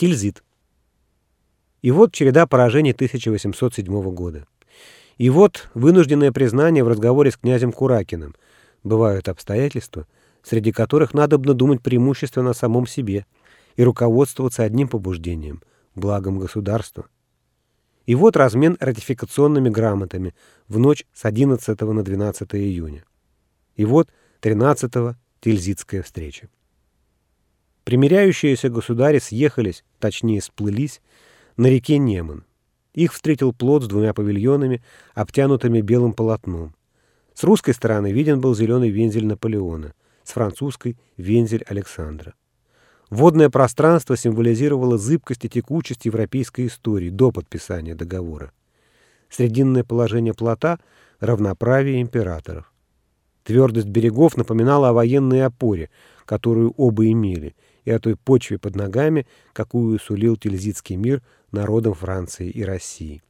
Тильзит. И вот череда поражений 1807 года. И вот вынужденное признание в разговоре с князем Куракиным. Бывают обстоятельства, среди которых надобно думать преимущественно о самом себе и руководствоваться одним побуждением – благом государства. И вот размен ратификационными грамотами в ночь с 11 на 12 июня. И вот 13-го Тильзитская встреча. Примиряющиеся государи съехались, точнее сплылись, на реке Неман. Их встретил плот с двумя павильонами, обтянутыми белым полотном. С русской стороны виден был зеленый вензель Наполеона, с французской — вензель Александра. Водное пространство символизировало зыбкость и текучесть европейской истории до подписания договора. Срединное положение плота — равноправие императоров. Твердость берегов напоминала о военной опоре, которую оба имели, и о той почве под ногами, какую сулил Тильзитский мир народам Франции и России.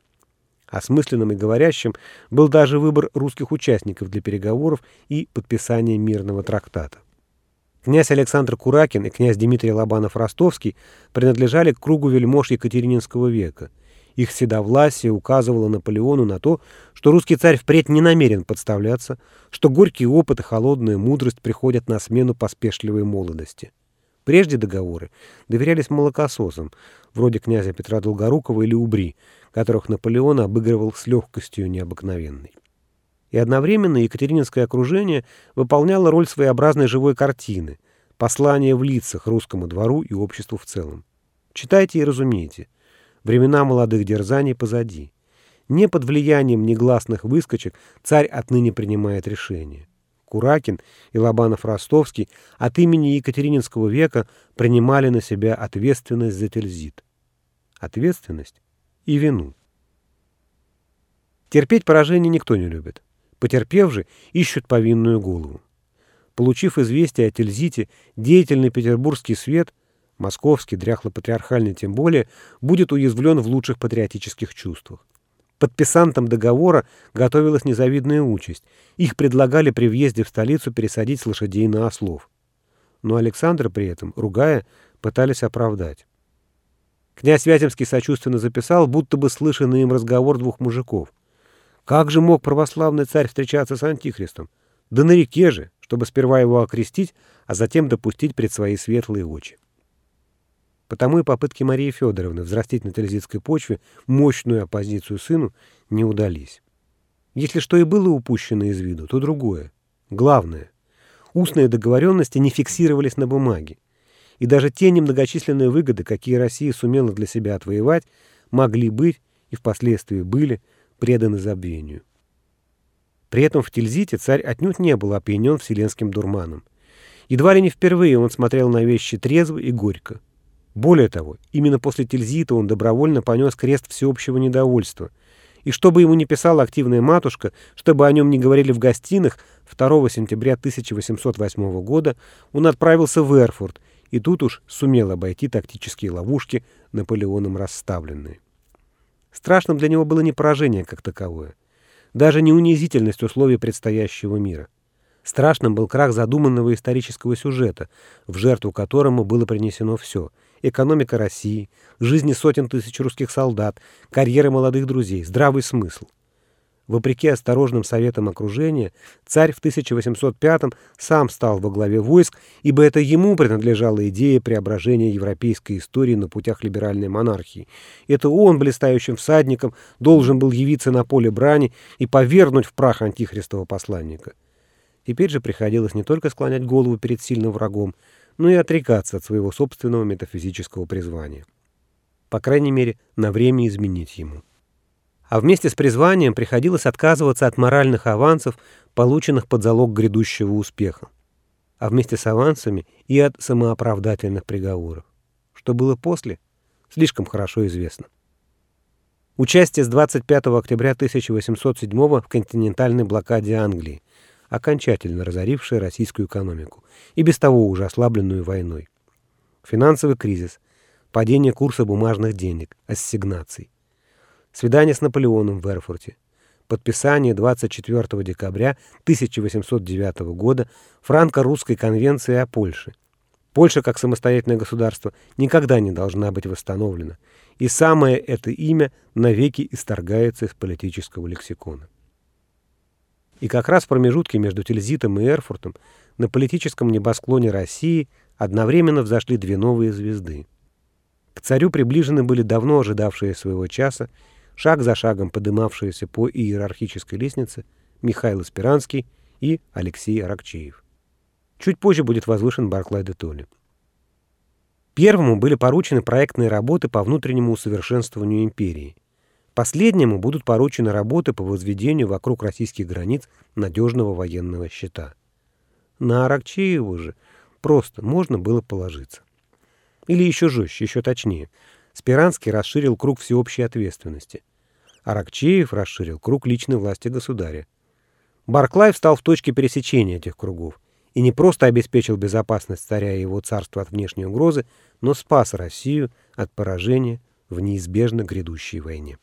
Осмысленным и говорящим был даже выбор русских участников для переговоров и подписания мирного трактата. Князь Александр Куракин и князь Дмитрий Лобанов-Ростовский принадлежали к кругу вельмож Екатерининского века. Их седовласие указывало Наполеону на то, что русский царь впредь не намерен подставляться, что горький опыт и холодная мудрость приходят на смену поспешливой молодости. Прежде договоры доверялись молокососам, вроде князя Петра Долгорукова или Убри, которых Наполеон обыгрывал с легкостью необыкновенной. И одновременно Екатерининское окружение выполняло роль своеобразной живой картины, послания в лицах русскому двору и обществу в целом. Читайте и разумейте. Времена молодых дерзаний позади. Не под влиянием негласных выскочек царь отныне принимает решения. Куракин и Лобанов-Ростовский от имени Екатерининского века принимали на себя ответственность за Тильзит. Ответственность и вину. Терпеть поражение никто не любит. Потерпев же, ищут повинную голову. Получив известие о Тильзите, деятельный петербургский свет, московский, дряхло-патриархальный тем более, будет уязвлен в лучших патриотических чувствах. Подписантам договора готовилась незавидная участь. Их предлагали при въезде в столицу пересадить с лошадей на ослов. Но Александр при этом, ругая, пытались оправдать. Князь Вяземский сочувственно записал, будто бы слышанный им разговор двух мужиков. Как же мог православный царь встречаться с антихристом? Да на реке же, чтобы сперва его окрестить, а затем допустить пред свои светлые очи. Потому и попытки Марии Федоровны взрастить на тильзитской почве мощную оппозицию сыну не удались. Если что и было упущено из виду, то другое. Главное. Устные договоренности не фиксировались на бумаге. И даже те немногочисленные выгоды, какие Россия сумела для себя отвоевать, могли быть и впоследствии были преданы забвению. При этом в Тильзите царь отнюдь не был опьянен вселенским дурманом. Едва ли не впервые он смотрел на вещи трезво и горько. Более того, именно после Тильзита он добровольно понес крест всеобщего недовольства. И чтобы ему не писала активная матушка, чтобы о нем не говорили в гостинах, 2 сентября 1808 года он отправился в Эрфурт, и тут уж сумел обойти тактические ловушки, Наполеоном расставленные. Страшным для него было не поражение как таковое, даже не унизительность условий предстоящего мира. Страшным был крах задуманного исторического сюжета, в жертву которому было принесено все — экономика России, жизни сотен тысяч русских солдат, карьеры молодых друзей, здравый смысл. Вопреки осторожным советам окружения, царь в 1805-м сам стал во главе войск, ибо это ему принадлежала идея преображения европейской истории на путях либеральной монархии. Это он, блистающим всадником, должен был явиться на поле брани и повернуть в прах антихристова посланника. Теперь же приходилось не только склонять голову перед сильным врагом, но и отрекаться от своего собственного метафизического призвания. По крайней мере, на время изменить ему. А вместе с призванием приходилось отказываться от моральных авансов, полученных под залог грядущего успеха. А вместе с авансами и от самооправдательных приговоров. Что было после, слишком хорошо известно. Участие с 25 октября 1807 в континентальной блокаде Англии, окончательно разорившая российскую экономику, и без того уже ослабленную войной. Финансовый кризис, падение курса бумажных денег, ассигнаций. Свидание с Наполеоном в Эрфурте. Подписание 24 декабря 1809 года франко-русской конвенции о Польше. Польша, как самостоятельное государство, никогда не должна быть восстановлена, и самое это имя навеки исторгается из политического лексикона. И как раз в промежутке между Тильзитом и Эрфуртом на политическом небосклоне России одновременно взошли две новые звезды. К царю приближены были давно ожидавшие своего часа, шаг за шагом подымавшиеся по иерархической лестнице Михаил Спиранский и Алексей Аракчеев. Чуть позже будет возвышен Барклай де Толли. Первому были поручены проектные работы по внутреннему усовершенствованию империи. Последнему будут поручены работы по возведению вокруг российских границ надежного военного щита. На Аракчееву же просто можно было положиться. Или еще жестче, еще точнее. Спиранский расширил круг всеобщей ответственности. Аракчеев расширил круг личной власти государя. Барклай встал в точке пересечения этих кругов и не просто обеспечил безопасность царя и его царства от внешней угрозы, но спас Россию от поражения в неизбежно грядущей войне.